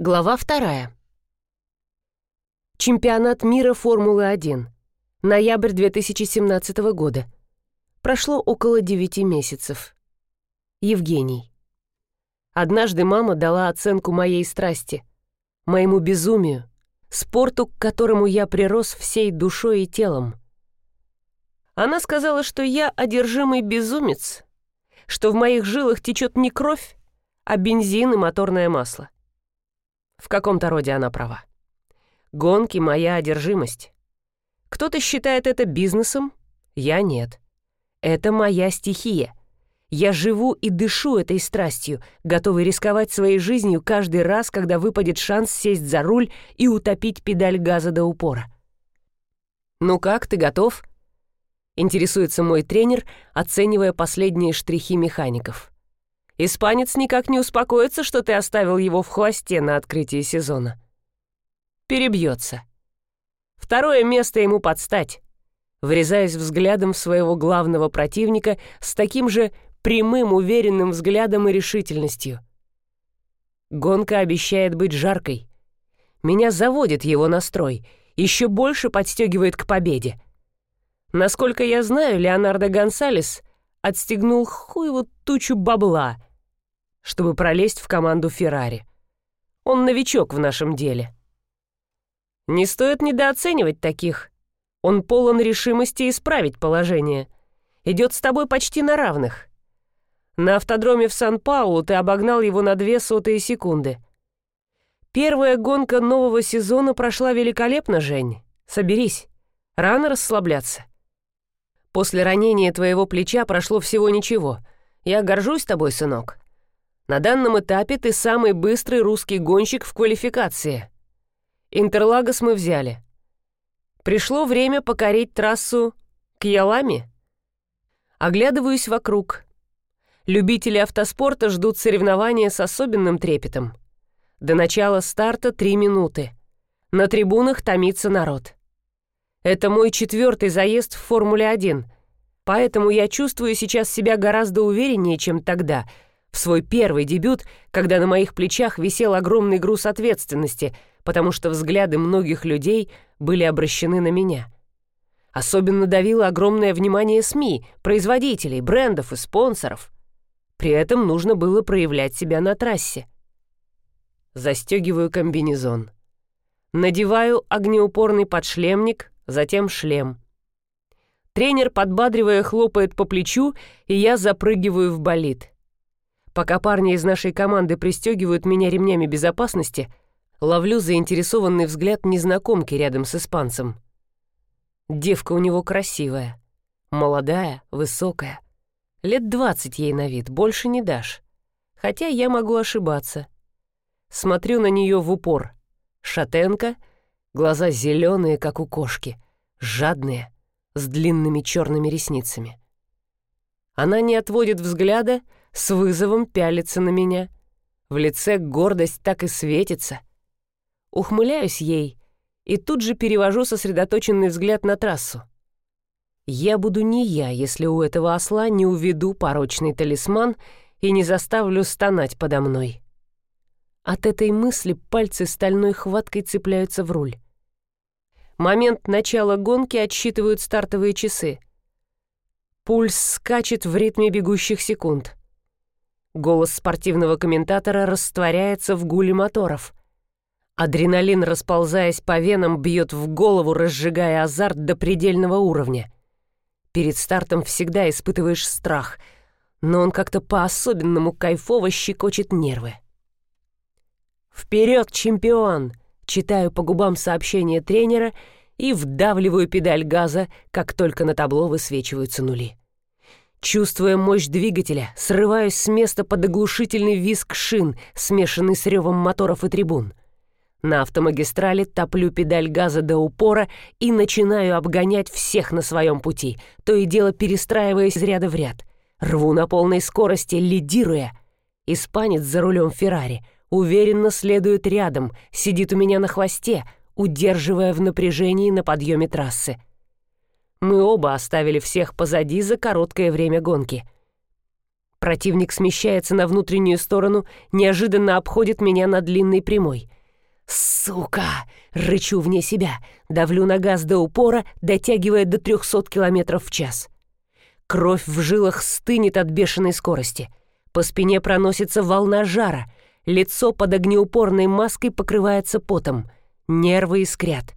Глава вторая. Чемпионат мира Формулы-1. Ноябрь 2017 года. Прошло около девяти месяцев. Евгений. Однажды мама дала оценку моей страсти, моему безумию, спорту, к которому я прирос всей душой и телом. Она сказала, что я одержимый безумец, что в моих жилах течет не кровь, а бензин и моторное масло. В каком-то роде она права. Гонки — моя одержимость. Кто-то считает это бизнесом, я нет. Это моя стихия. Я живу и дышу этой страстью, готовый рисковать своей жизнью каждый раз, когда выпадет шанс сесть за руль и утопить педаль газа до упора. «Ну как, ты готов?» — интересуется мой тренер, оценивая последние штрихи механиков. Испанец никак не успокоится, что ты оставил его в хвосте на открытии сезона. Перебьется. Второе место ему подстать. Врезаясь взглядом в своего главного противника с таким же прямым, уверенным взглядом и решительностью. Гонка обещает быть жаркой. Меня заводит его настрой, еще больше подстегивает к победе. Насколько я знаю, Леонардо Гонсалес отстегнул хуеву тучу бабла, чтобы пролезть в команду Феррари. Он новичок в нашем деле. Не стоит недооценивать таких. Он полон решимости исправить положение. Идет с тобой почти на равных. На автодроме в Сан-Паулу ты обогнал его на две сотые секунды. Первая гонка нового сезона прошла великолепно, Жень. Соберись. Рано расслабляться. После ранения твоего плеча прошло всего ничего. Я горжусь тобой, сынок. На данном этапе ты самый быстрый русский гонщик в квалификации. Интерлагос мы взяли. Пришло время покорить трассу к Ялами. Оглядываюсь вокруг. Любители автоспорта ждут соревнования с особенным трепетом. До начала старта три минуты. На трибунах томится народ. Это мой четвертый заезд в Формуле-1, поэтому я чувствую сейчас себя гораздо увереннее, чем тогда, в свой первый дебют, когда на моих плечах висел огромный груз ответственности, потому что взгляды многих людей были обращены на меня. Особенно давило огромное внимание СМИ, производителей, брендов и спонсоров. При этом нужно было проявлять себя на трассе. Застегиваю комбинезон. Надеваю огнеупорный подшлемник, затем шлем. Тренер, подбадривая, хлопает по плечу, и я запрыгиваю в болид. Пока парни из нашей команды пристегивают меня ремнями безопасности, ловлю заинтересованный взгляд незнакомки рядом с испанцем. Девка у него красивая, молодая, высокая. Лет двадцать ей на вид, больше не дашь. Хотя я могу ошибаться. Смотрю на нее в упор. Шатенка — Глаза зеленые, как у кошки, жадные, с длинными черными ресницами. Она не отводит взгляда, с вызовом пялится на меня. В лице гордость так и светится. Ухмыляюсь ей и тут же перевожу сосредоточенный взгляд на трассу. Я буду не я, если у этого осла не уведу порочный талисман и не заставлю стонать подо мной. От этой мысли пальцы стальной хваткой цепляются в руль. Момент начала гонки отсчитывают стартовые часы. Пульс скачет в ритме бегущих секунд. Голос спортивного комментатора растворяется в гуле моторов. Адреналин, расползаясь по венам, бьет в голову, разжигая азарт до предельного уровня. Перед стартом всегда испытываешь страх, но он как-то по-особенному кайфово щекочет нервы. «Вперед, чемпион!» Читаю по губам сообщение тренера и вдавливаю педаль газа, как только на табло высвечиваются нули. Чувствуя мощь двигателя, срываюсь с места под оглушительный визг шин, смешанный с ревом моторов и трибун. На автомагистрали топлю педаль газа до упора и начинаю обгонять всех на своем пути, то и дело перестраиваясь из ряда в ряд. Рву на полной скорости, лидируя. Испанец за рулем Феррари — уверенно следует рядом, сидит у меня на хвосте, удерживая в напряжении на подъеме трассы. Мы оба оставили всех позади за короткое время гонки. Противник смещается на внутреннюю сторону, неожиданно обходит меня на длинной прямой. «Сука!» — рычу вне себя, давлю на газ до упора, дотягивая до 300 км в час. Кровь в жилах стынет от бешеной скорости. По спине проносится волна жара, лицо под огнеупорной маской покрывается потом, нервы искрят.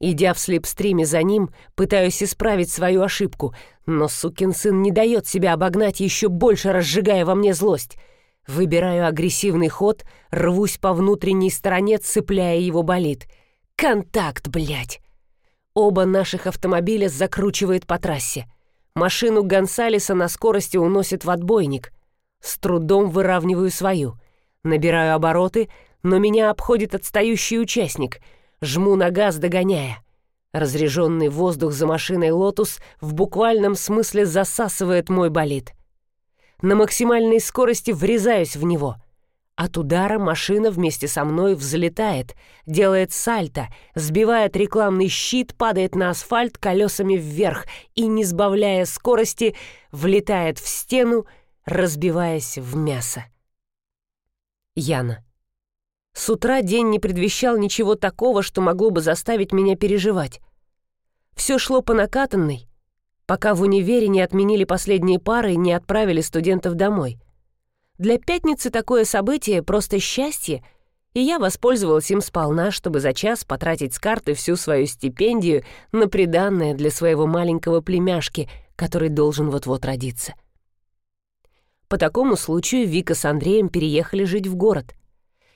Идя в слепстриме за ним, пытаюсь исправить свою ошибку, но сукин сын не дает себя обогнать, еще больше разжигая во мне злость. Выбираю агрессивный ход, рвусь по внутренней стороне, цепляя его болид. Контакт, блядь! Оба наших автомобиля закручивает по трассе. Машину Гонсалеса на скорости уносит в отбойник. С трудом выравниваю свою. Набираю обороты, но меня обходит отстающий участник — жму на газ, догоняя. Разреженный воздух за машиной «Лотус» в буквальном смысле засасывает мой болид. На максимальной скорости врезаюсь в него. От удара машина вместе со мной взлетает, делает сальто, сбивает рекламный щит, падает на асфальт колесами вверх и, не сбавляя скорости, влетает в стену, разбиваясь в мясо. Яна. С утра день не предвещал ничего такого, что могло бы заставить меня переживать. Все шло по накатанной, пока в универе не отменили последние пары и не отправили студентов домой. Для пятницы такое событие — просто счастье, и я воспользовалась им сполна, чтобы за час потратить с карты всю свою стипендию на приданное для своего маленького племяшки, который должен вот-вот родиться. По такому случаю Вика с Андреем переехали жить в город.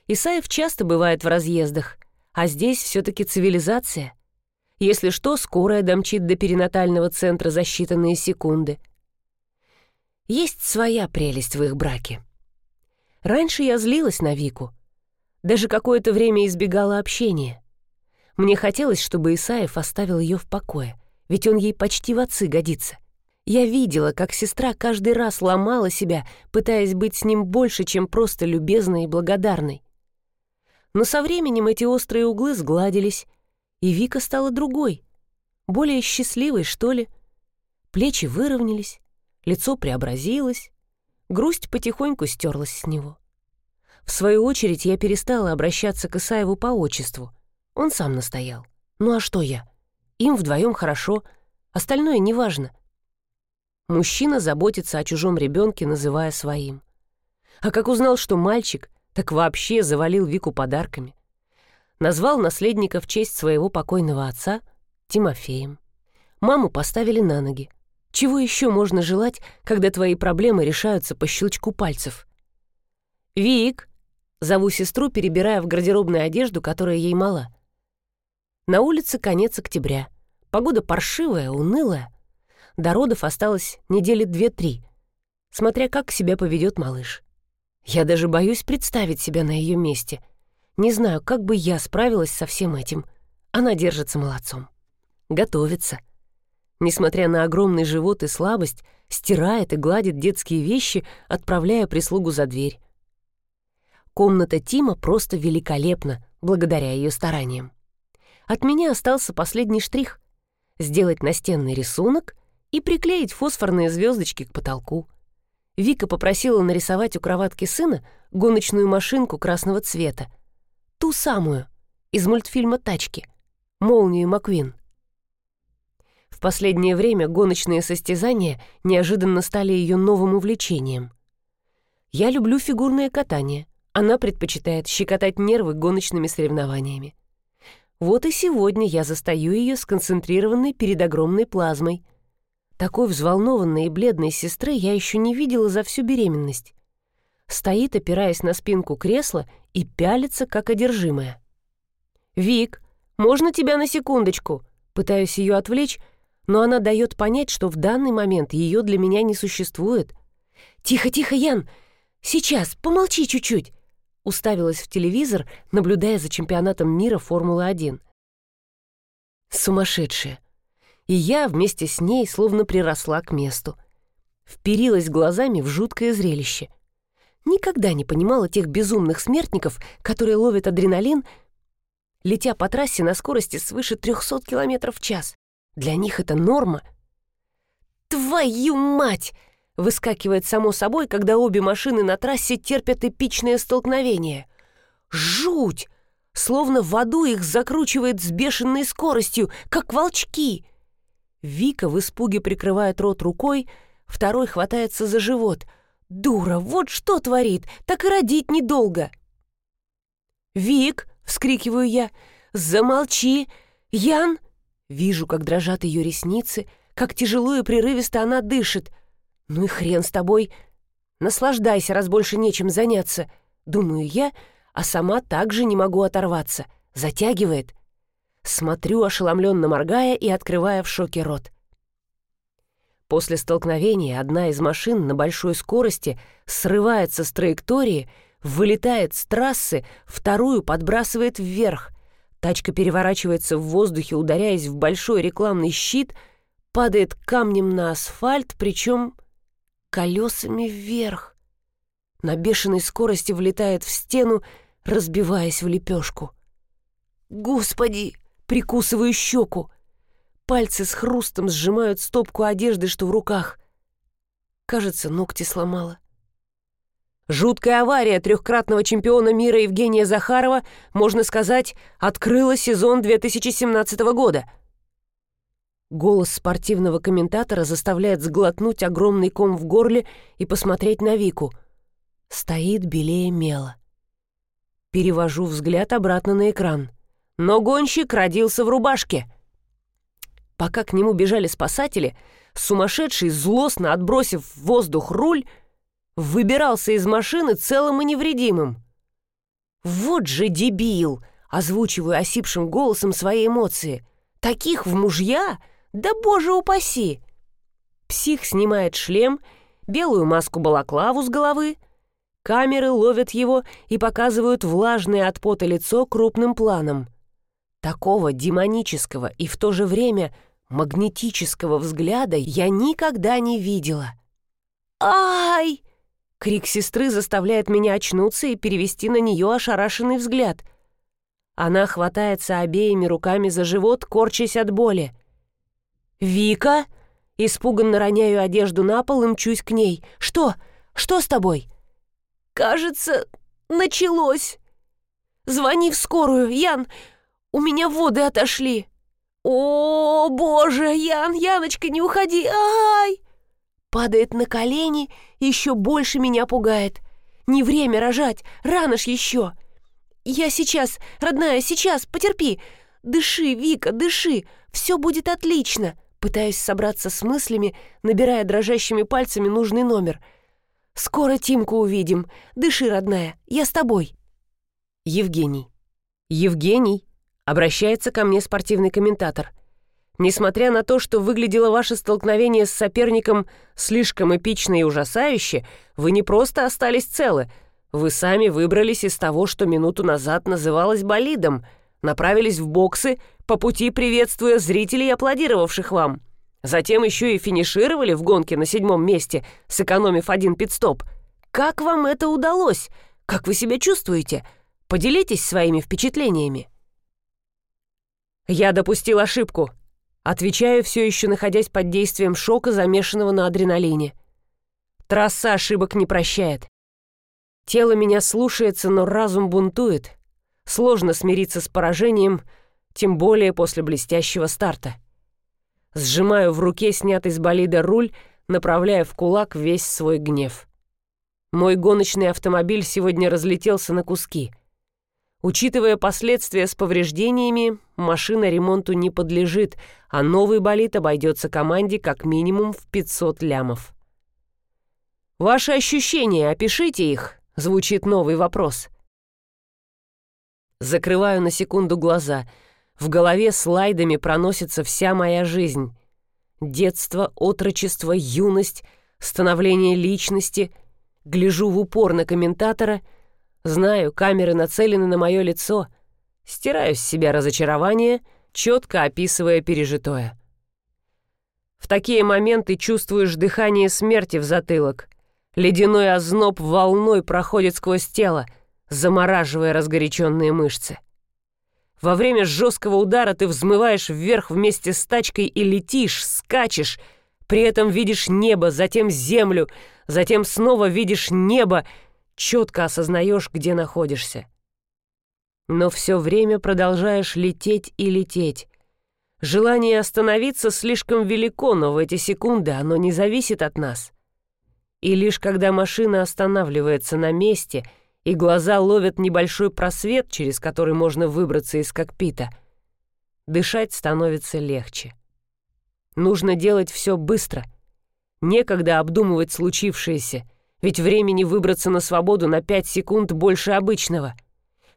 Исаев часто бывает в разъездах, а здесь все-таки цивилизация. Если что, скорая домчит до перинатального центра за считанные секунды. Есть своя прелесть в их браке. Раньше я злилась на Вику. Даже какое-то время избегала общения. Мне хотелось, чтобы Исаев оставил ее в покое, ведь он ей почти в отцы годится. Я видела, как сестра каждый раз ломала себя, пытаясь быть с ним больше, чем просто любезной и благодарной. Но со временем эти острые углы сгладились, и Вика стала другой, более счастливой, что ли. Плечи выровнялись, лицо преобразилось, грусть потихоньку стерлась с него. В свою очередь я перестала обращаться к Исаеву по отчеству. Он сам настоял. Ну а что я? Им вдвоем хорошо, остальное неважно. Мужчина заботится о чужом ребенке, называя своим. А как узнал, что мальчик — так вообще завалил Вику подарками. Назвал наследника в честь своего покойного отца Тимофеем. Маму поставили на ноги. Чего еще можно желать, когда твои проблемы решаются по щелчку пальцев? «Вик!» — зову сестру, перебирая в гардеробную одежду, которая ей мала. На улице конец октября. Погода паршивая, унылая. До родов осталось недели две-три, смотря как себя поведет малыш. Я даже боюсь представить себя на ее месте. Не знаю, как бы я справилась со всем этим. Она держится молодцом. Готовится. Несмотря на огромный живот и слабость, стирает и гладит детские вещи, отправляя прислугу за дверь. Комната Тима просто великолепна, благодаря ее стараниям. От меня остался последний штрих — сделать настенный рисунок и приклеить фосфорные звездочки к потолку — Вика попросила нарисовать у кроватки сына гоночную машинку красного цвета. Ту самую, из мультфильма «Тачки», молнию Маквин. В последнее время гоночные состязания неожиданно стали ее новым увлечением. Я люблю фигурное катание. Она предпочитает щекотать нервы гоночными соревнованиями. Вот и сегодня я застаю ее сконцентрированной перед огромной плазмой, такой взволнованной и бледной сестры я еще не видела за всю беременность. Стоит, опираясь на спинку кресла, и пялится, как одержимая. «Вик, можно тебя на секундочку?» Пытаюсь ее отвлечь, но она дает понять, что в данный момент ее для меня не существует. «Тихо, тихо, Ян! Сейчас, помолчи чуть-чуть!» Уставилась в телевизор, наблюдая за чемпионатом мира Формулы-1. Сумасшедшая и я вместе с ней словно приросла к месту. Вперилась глазами в жуткое зрелище. Никогда не понимала тех безумных смертников, которые ловят адреналин, летя по трассе на скорости свыше 300 км в час. Для них это норма. «Твою мать!» выскакивает само собой, когда обе машины на трассе терпят эпичное столкновение. Жуть! Словно в аду их закручивает с бешеной скоростью, как волчки. Вика в испуге прикрывает рот рукой, второй хватается за живот. «Дура, вот что творит, так и родить недолго!» «Вик!» — вскрикиваю я. «Замолчи! Ян!» Вижу, как дрожат ее ресницы, как тяжело и прерывисто она дышит. «Ну и хрен с тобой! Наслаждайся, раз больше нечем заняться!» Думаю я, а сама также не могу оторваться. Затягивает. Смотрю, ошеломленно моргая и открывая в шоке рот. После столкновения одна из машин на большой скорости срывается с траектории, вылетает с трассы, вторую подбрасывает вверх. Тачка переворачивается в воздухе, ударяясь в большой рекламный щит, падает камнем на асфальт, причем колесами вверх. На бешеной скорости влетает в стену, разбиваясь в лепешку. «Господи!» — прикусываю щеку. Пальцы с хрустом сжимают стопку одежды, что в руках. Кажется, ногти сломала. Жуткая авария трехкратного чемпиона мира Евгения Захарова, можно сказать, открыла сезон 2017 года. Голос спортивного комментатора заставляет сглотнуть огромный ком в горле и посмотреть на Вику. Стоит белее мела. Перевожу взгляд обратно на экран. Но гонщик родился в рубашке. Пока к нему бежали спасатели, сумасшедший, злостно отбросив в воздух руль, выбирался из машины целым и невредимым. «Вот же дебил!» — озвучиваю осипшим голосом свои эмоции. «Таких в мужья? Да боже упаси!» Псих снимает шлем, белую маску-балаклаву с головы, Камеры ловят его и показывают влажное от пота лицо крупным планом. Такого демонического и в то же время магнетического взгляда я никогда не видела. «Ай!» Крик сестры заставляет меня очнуться и перевести на нее ошарашенный взгляд. Она хватается обеими руками за живот, корчась от боли. «Вика!» Испуганно роняю одежду на пол и мчусь к ней. «Что? Что с тобой?» «Кажется, началось. Звони в скорую, Ян, у меня воды отошли». «О, боже, Ян, Яночка, не уходи, ай!» Падает на колени, еще больше меня пугает. Не время рожать, рано ж еще. «Я сейчас, родная, сейчас, потерпи. Дыши, Вика, дыши, все будет отлично». Пытаюсь собраться с мыслями, набирая дрожащими пальцами нужный номер – Скоро Тимку увидим. Дыши, родная, я с тобой. Евгений. Евгений. Обращается ко мне спортивный комментатор. Несмотря на то, что выглядело ваше столкновение с соперником слишком эпично и ужасающе, вы не просто остались целы. Вы сами выбрались из того, что минуту назад называлось болидом, направились в боксы, по пути приветствуя зрителей, аплодировавших вам. Затем еще и финишировали в гонке на седьмом месте, сэкономив один пидстоп. Как вам это удалось? Как вы себя чувствуете? Поделитесь своими впечатлениями. Я допустил ошибку. Отвечаю, все еще находясь под действием шока, замешанного на адреналине. Трасса ошибок не прощает. Тело меня слушается, но разум бунтует. Сложно смириться с поражением, тем более после блестящего старта. Сжимаю в руке снятый с болида руль, направляя в кулак весь свой гнев. Мой гоночный автомобиль сегодня разлетелся на куски. Учитывая последствия с повреждениями, машина ремонту не подлежит, а новый болид обойдется команде как минимум в 500 лямов. «Ваши ощущения, опишите их», — звучит новый вопрос. Закрываю на секунду глаза — в голове слайдами проносится вся моя жизнь. Детство, отрочество, юность, становление личности. Гляжу в упор на комментатора. Знаю, камеры нацелены на мое лицо. Стираю с себя разочарование, четко описывая пережитое. В такие моменты чувствуешь дыхание смерти в затылок. Ледяной озноб волной проходит сквозь тело, замораживая разгоряченные мышцы. Во время жесткого удара ты взмываешь вверх вместе с тачкой и летишь, скачешь, При этом видишь небо, затем землю, затем снова видишь небо, четко осознаешь, где находишься. Но все время продолжаешь лететь и лететь. Желание остановиться слишком велико, но в эти секунды оно не зависит от нас. И лишь когда машина останавливается на месте и глаза ловят небольшой просвет, через который можно выбраться из кокпита, дышать становится легче. Нужно делать все быстро. Некогда обдумывать случившееся, ведь времени выбраться на свободу на 5 секунд больше обычного.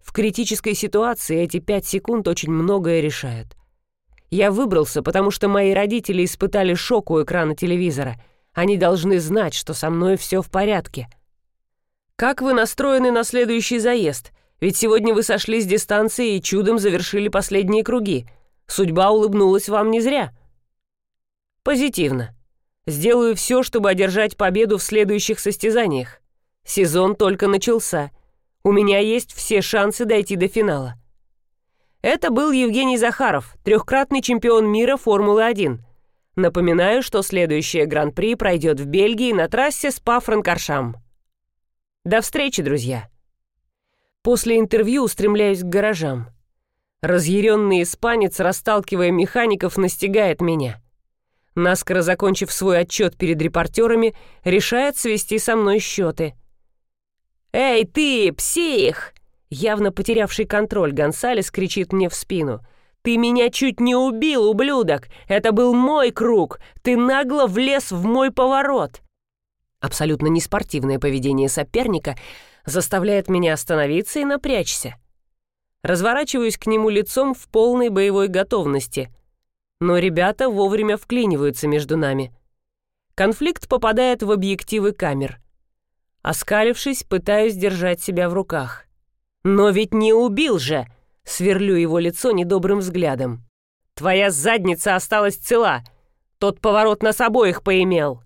В критической ситуации эти 5 секунд очень многое решают. Я выбрался, потому что мои родители испытали шок у экрана телевизора. Они должны знать, что со мной все в порядке. Как вы настроены на следующий заезд? Ведь сегодня вы сошли с дистанции и чудом завершили последние круги. Судьба улыбнулась вам не зря. Позитивно. Сделаю все, чтобы одержать победу в следующих состязаниях. Сезон только начался. У меня есть все шансы дойти до финала. Это был Евгений Захаров, трехкратный чемпион мира Формулы-1. Напоминаю, что следующее Гран-при пройдет в Бельгии на трассе Спа-Франкоршам. До встречи, друзья. После интервью устремляюсь к гаражам. Разъяренный испанец, расталкивая механиков, настигает меня. Наскоро закончив свой отчет перед репортерами, решает свести со мной счеты. «Эй, ты, псих!» Явно потерявший контроль, Гонсалес кричит мне в спину. «Ты меня чуть не убил, ублюдок! Это был мой круг! Ты нагло влез в мой поворот!» Абсолютно неспортивное поведение соперника заставляет меня остановиться и напрячься. Разворачиваюсь к нему лицом в полной боевой готовности — но ребята вовремя вклиниваются между нами. Конфликт попадает в объективы камер. Оскалившись, пытаюсь держать себя в руках. «Но ведь не убил же!» — сверлю его лицо недобрым взглядом. «Твоя задница осталась цела! Тот поворот нас обоих поимел!»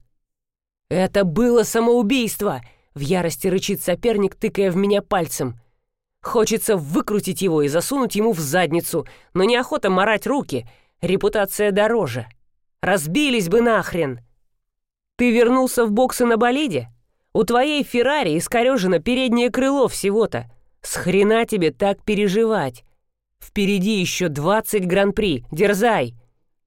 «Это было самоубийство!» — в ярости рычит соперник, тыкая в меня пальцем. Хочется выкрутить его и засунуть ему в задницу, но неохота морать руки — Репутация дороже. Разбились бы нахрен. Ты вернулся в боксы на болиде? У твоей Феррари искорежено переднее крыло всего-то. С хрена тебе так переживать? Впереди еще 20 гран-при. Дерзай.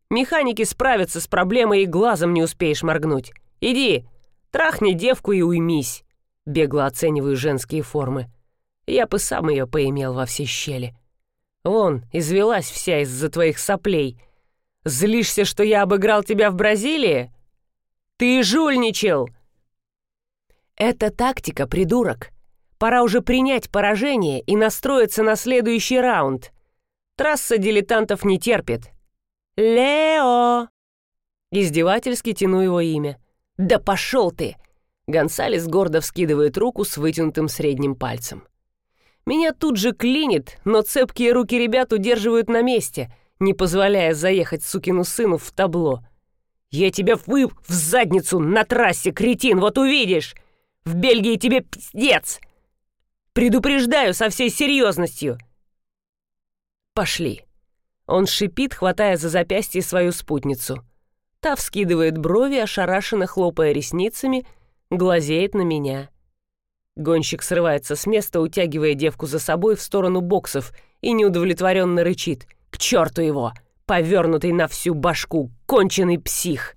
Механики справятся с проблемой и глазом не успеешь моргнуть. Иди, трахни девку и уймись. Бегло оцениваю женские формы. Я бы сам ее поимел во все щели. Вон, извелась вся из-за твоих соплей. Злишься, что я обыграл тебя в Бразилии? Ты жульничал!» «Это тактика, придурок. Пора уже принять поражение и настроиться на следующий раунд. Трасса дилетантов не терпит. Лео!» Издевательски тяну его имя. «Да пошел ты!» Гонсалес гордо вскидывает руку с вытянутым средним пальцем. Меня тут же клинит, но цепкие руки ребят удерживают на месте, не позволяя заехать сукину сыну в табло. «Я тебя вы в задницу на трассе, кретин, вот увидишь! В Бельгии тебе пиздец! Предупреждаю со всей серьезностью!» «Пошли!» Он шипит, хватая за запястье свою спутницу. Та вскидывает брови, ошарашенно хлопая ресницами, глазеет на меня. Гонщик срывается с места, утягивая девку за собой в сторону боксов и неудовлетворенно рычит. «К черту его! Повернутый на всю башку, конченый псих!»